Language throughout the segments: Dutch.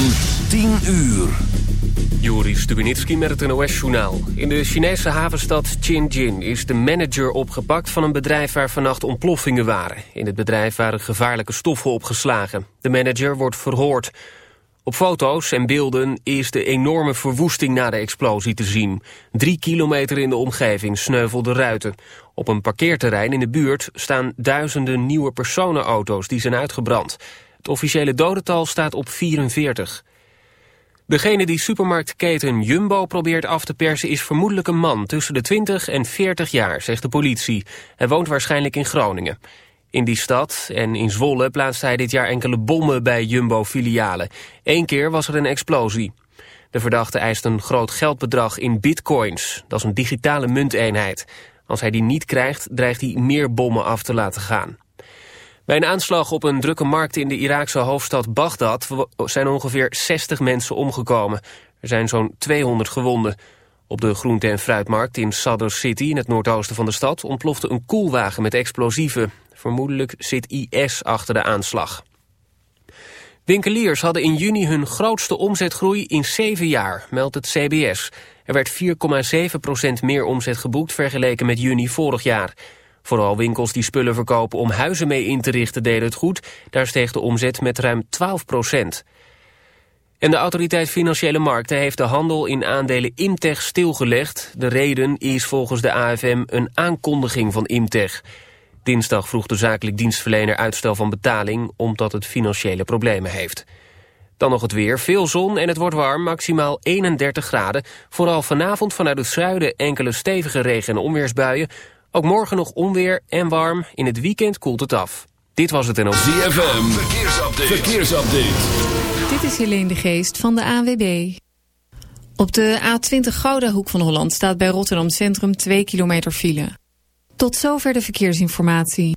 van 10 uur. Joris Stubenitski met het NOS-journaal. In de Chinese havenstad Tianjin is de manager opgepakt van een bedrijf waar vannacht ontploffingen waren. In het bedrijf waren gevaarlijke stoffen opgeslagen. De manager wordt verhoord. Op foto's en beelden is de enorme verwoesting na de explosie te zien. Drie kilometer in de omgeving sneuvelden ruiten. Op een parkeerterrein in de buurt staan duizenden nieuwe personenauto's die zijn uitgebrand. Het officiële dodental staat op 44. Degene die supermarktketen Jumbo probeert af te persen is vermoedelijk een man tussen de 20 en 40 jaar, zegt de politie. Hij woont waarschijnlijk in Groningen. In die stad en in Zwolle plaatste hij dit jaar enkele bommen bij Jumbo-filialen. Eén keer was er een explosie. De verdachte eist een groot geldbedrag in bitcoins. Dat is een digitale munteenheid. Als hij die niet krijgt, dreigt hij meer bommen af te laten gaan. Bij een aanslag op een drukke markt in de Iraakse hoofdstad Bagdad zijn ongeveer 60 mensen omgekomen. Er zijn zo'n 200 gewonden. Op de groente- en fruitmarkt in Sadr City, in het noordoosten van de stad, ontplofte een koelwagen met explosieven. Vermoedelijk zit IS achter de aanslag. Winkeliers hadden in juni hun grootste omzetgroei in zeven jaar, meldt het CBS. Er werd 4,7% meer omzet geboekt vergeleken met juni vorig jaar. Vooral winkels die spullen verkopen om huizen mee in te richten deden het goed. Daar steeg de omzet met ruim 12 procent. En de autoriteit Financiële Markten heeft de handel in aandelen Imtech stilgelegd. De reden is volgens de AFM een aankondiging van Imtech. Dinsdag vroeg de zakelijk dienstverlener uitstel van betaling... omdat het financiële problemen heeft. Dan nog het weer, veel zon en het wordt warm, maximaal 31 graden. Vooral vanavond vanuit het zuiden enkele stevige regen- en onweersbuien. Ook morgen nog onweer en warm. In het weekend koelt het af. Dit was het en ook. ZFM, verkeersupdate. verkeersupdate. Dit is Helene de Geest van de ANWB. Op de A20 Gouda Hoek van Holland staat bij Rotterdam Centrum 2 kilometer file. Tot zover de verkeersinformatie.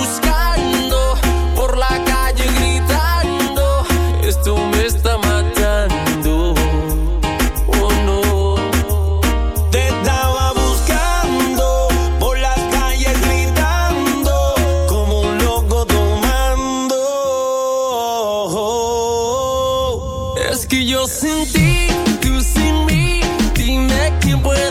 Es que yo sin ti, tú sin mí, dime quién puede.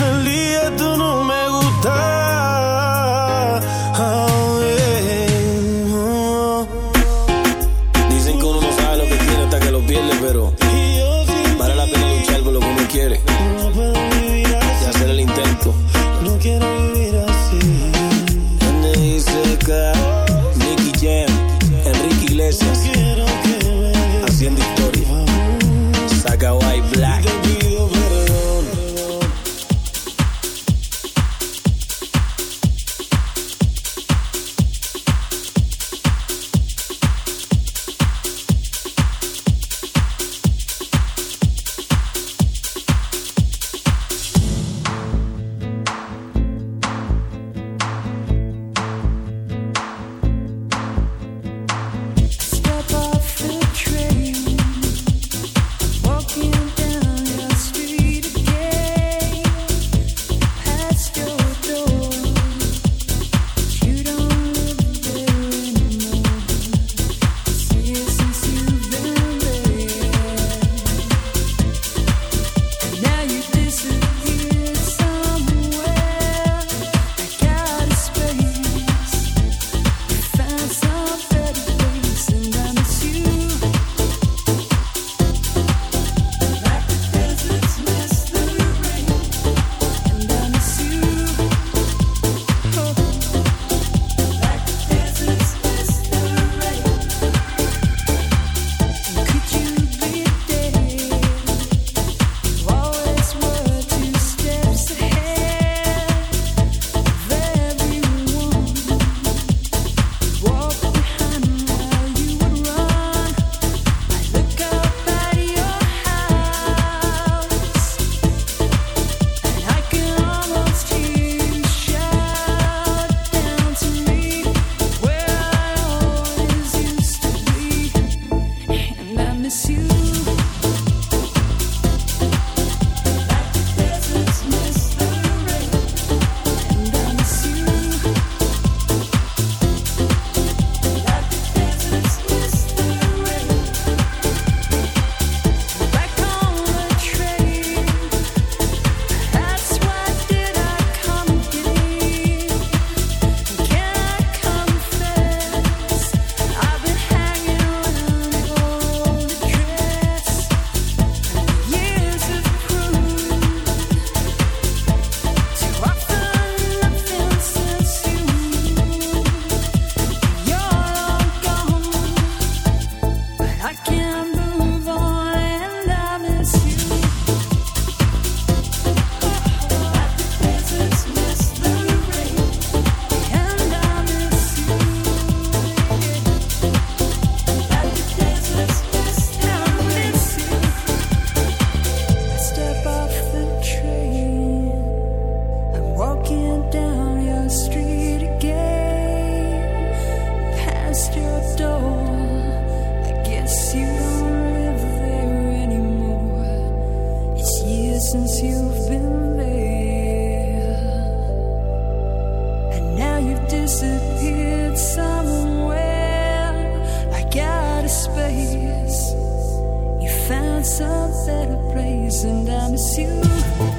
and I miss you.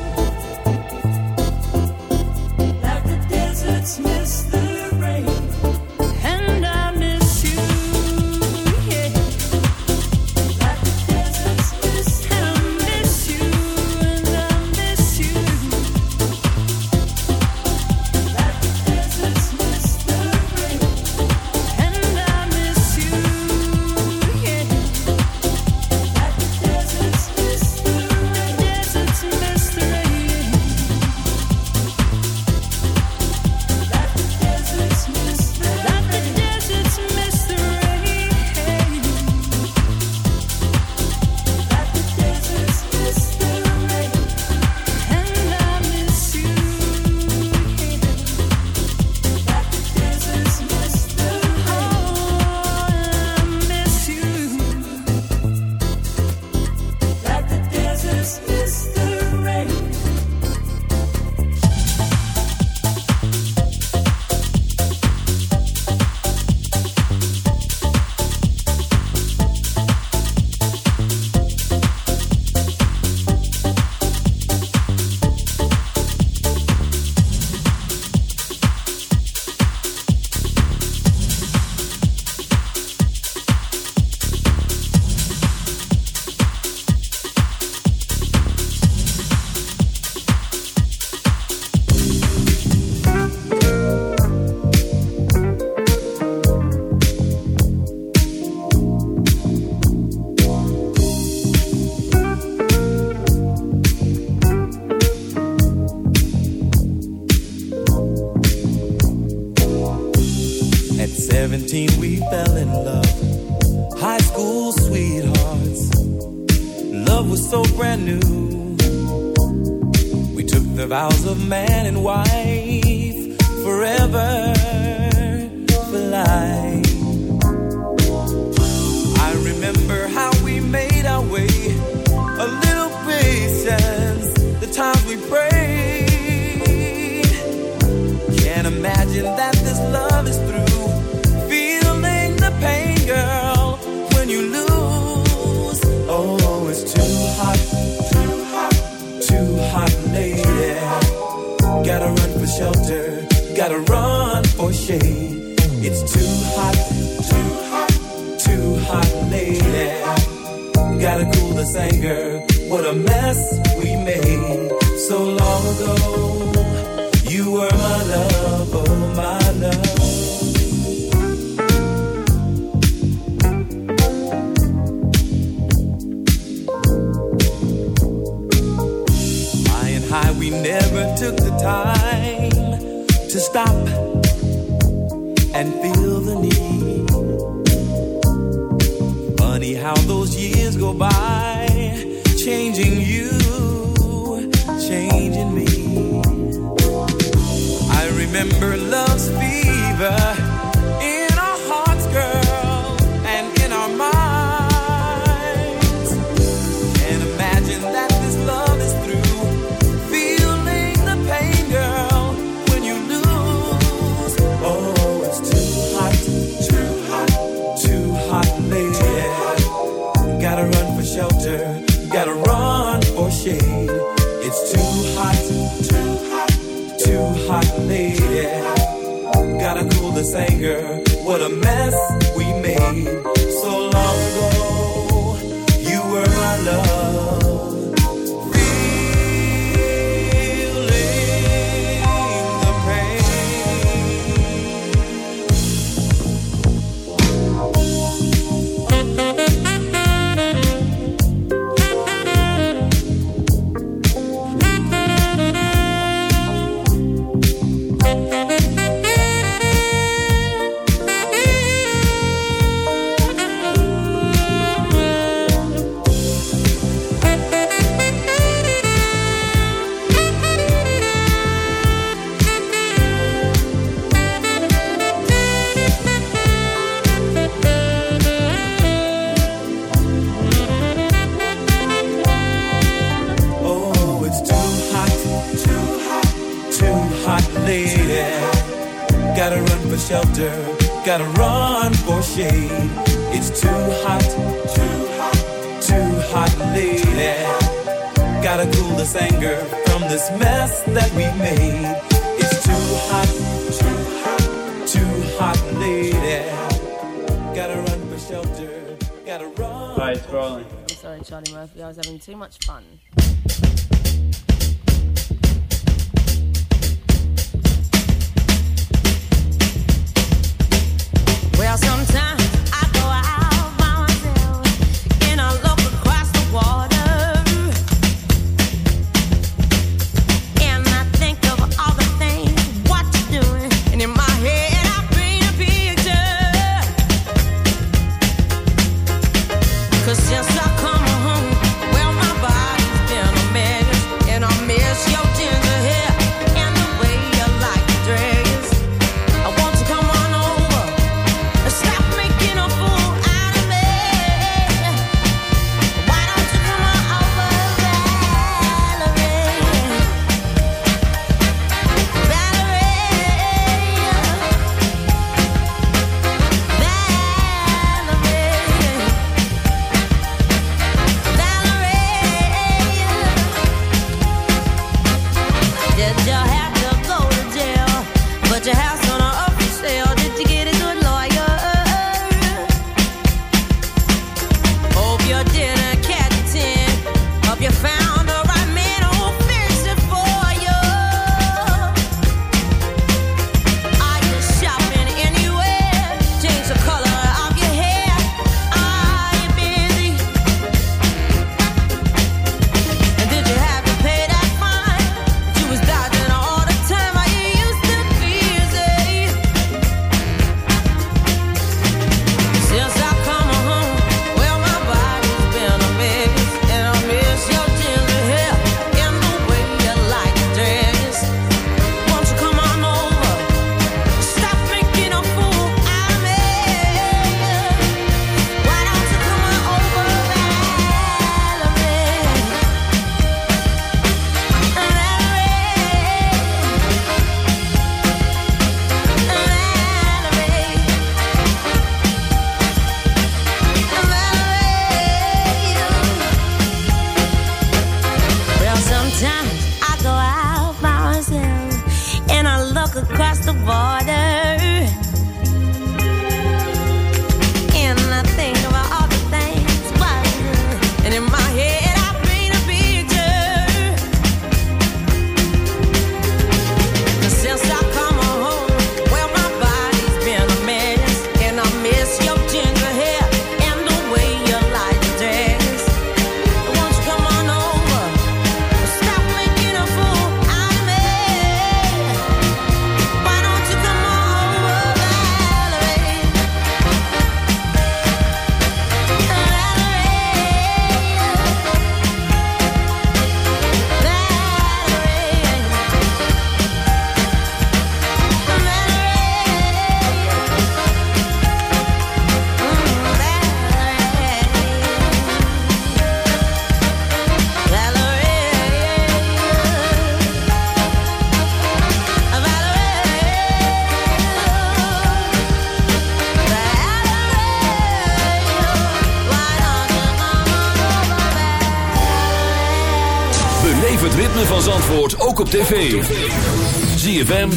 vows of man and wife forever. reckless anger. What a mess we made so long ago. You were my love, oh my love. High, we never took the time to stop Chamberlain singer. What a mess.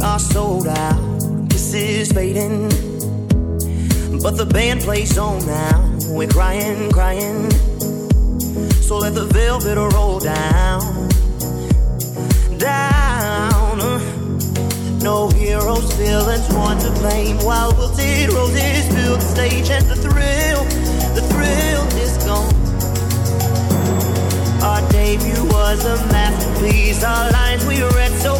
We are sold out. This is fading. But the band plays on now. We're crying, crying. So let the velvet roll down. Down. No heroes, villains, one to blame. While wilted roses fill the stage, and the thrill, the thrill is gone. Our debut was a masterpiece. Our lines we read so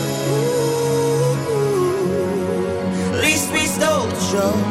Show.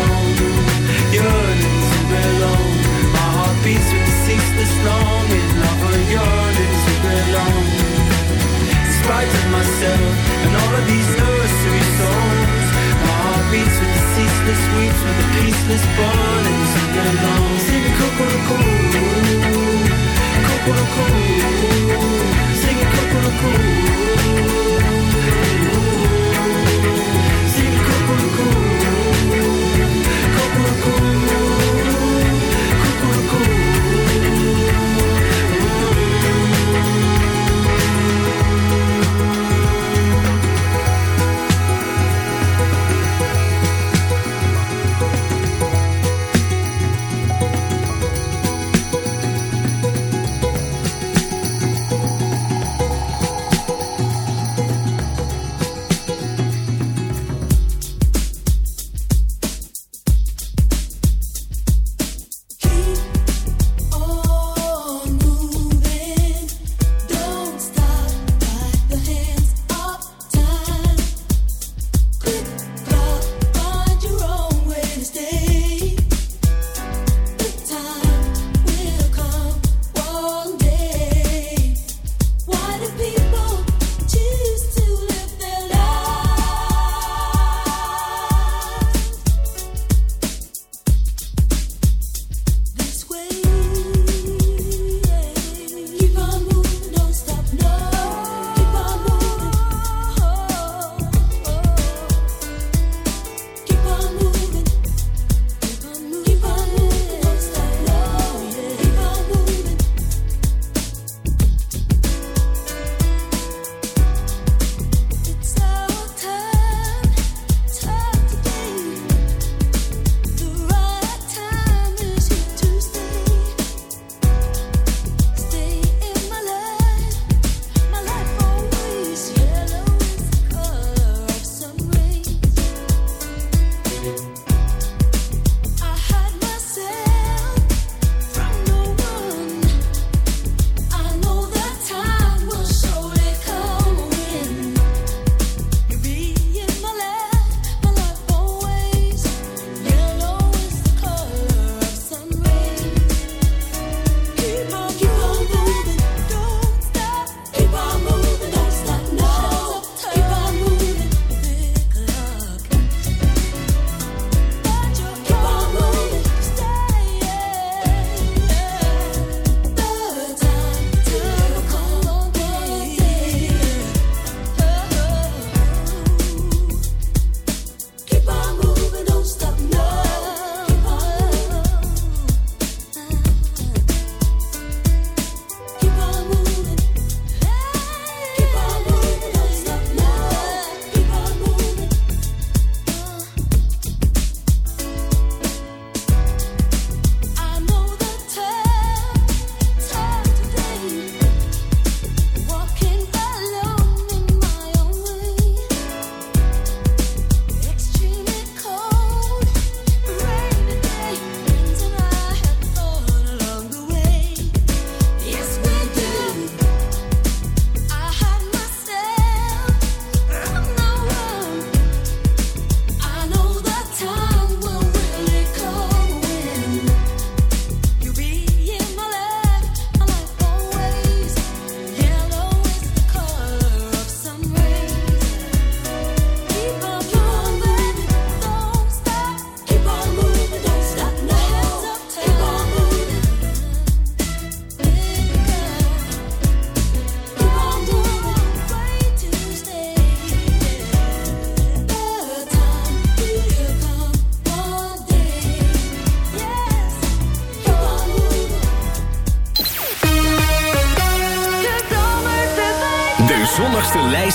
spite of myself and all of these nursery songs. My heart beats with the ceaseless weeps, with the peaceless burning to belong. Sing cuckoo-cuckoo, cuckoo-cuckoo, sing cuckoo-cuckoo. Sing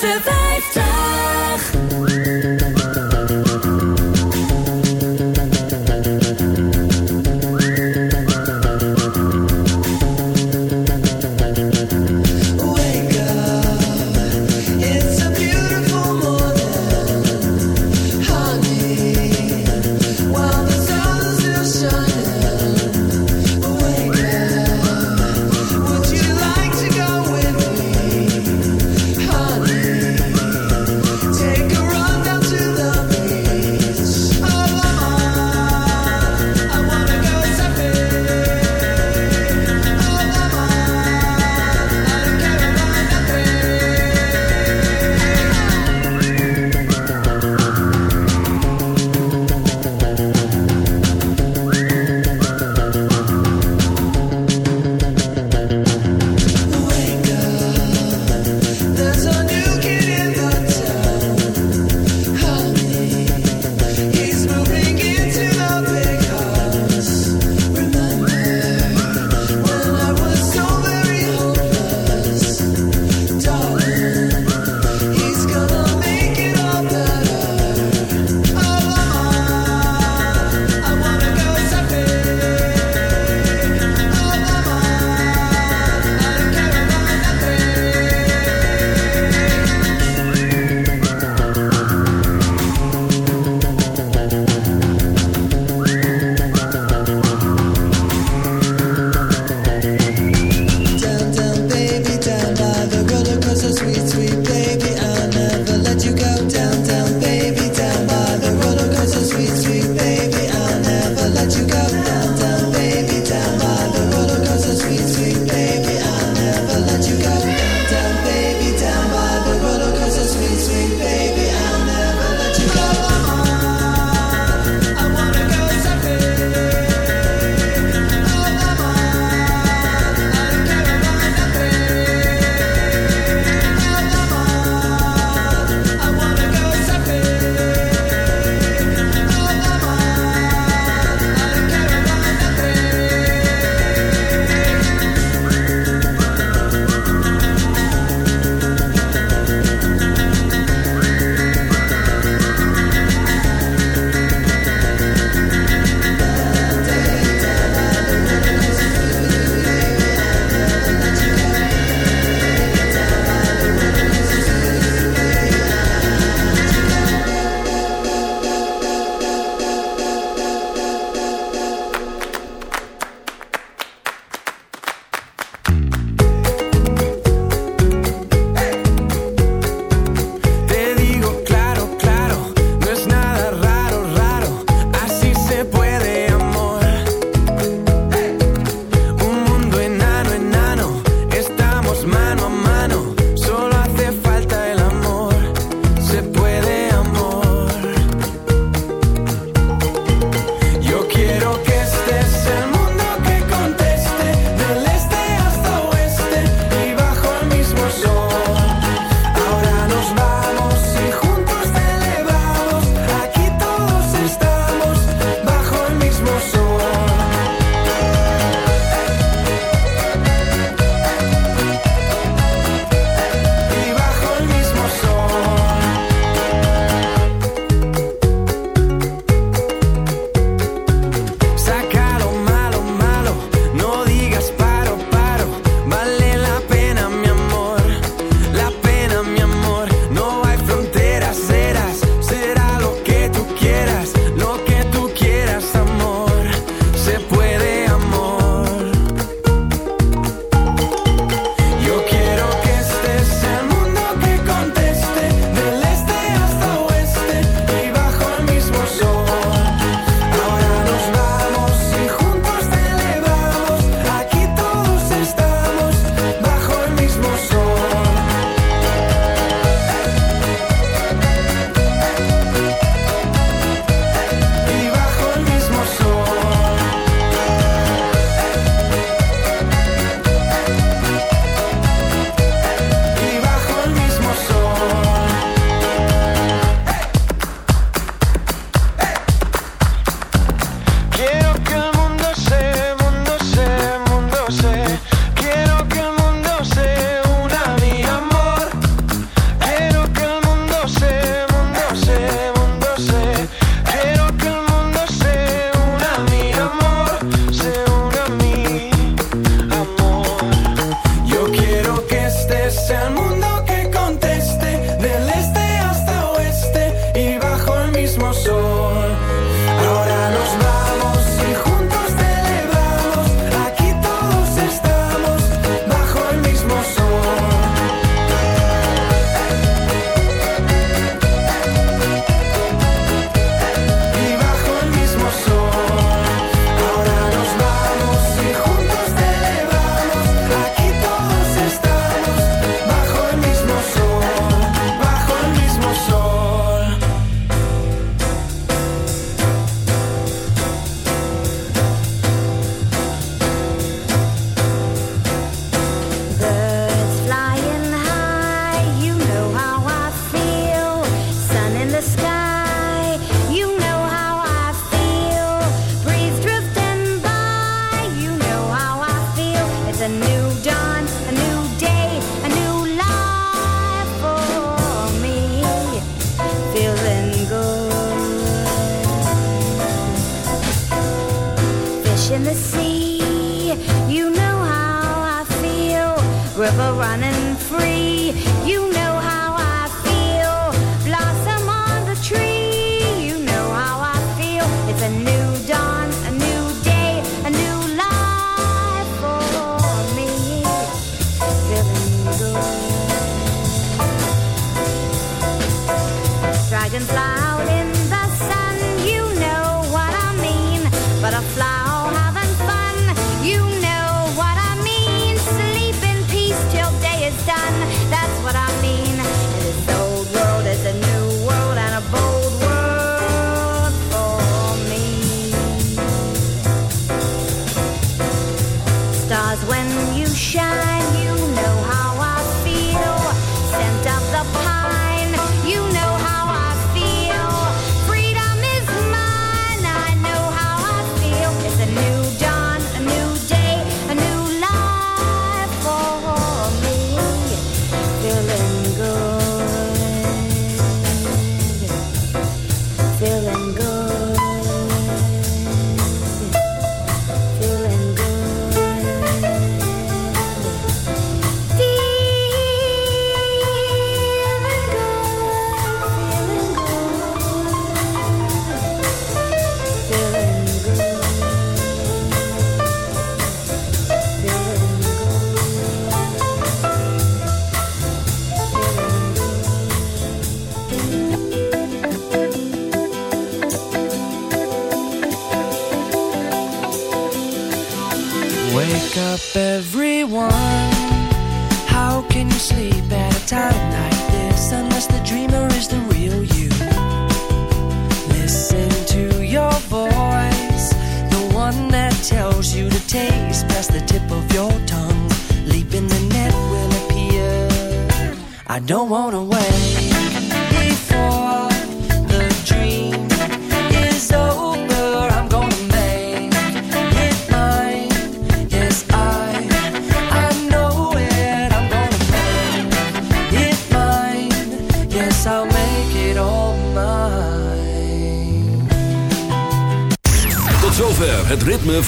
Zomerse 50.